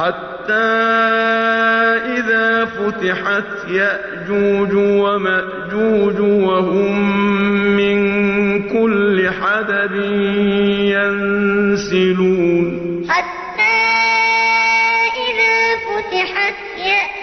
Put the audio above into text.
حَتَّىٰ إِذَا فُتِحَتْ يَأْجُوجُ وَمَأْجُوجُ وَهُم مِّن كُلِّ حَدَبٍ يَنسِلُونَ. حَتَّىٰ إِذَا فُتِحَتْ يَأْجُوجُ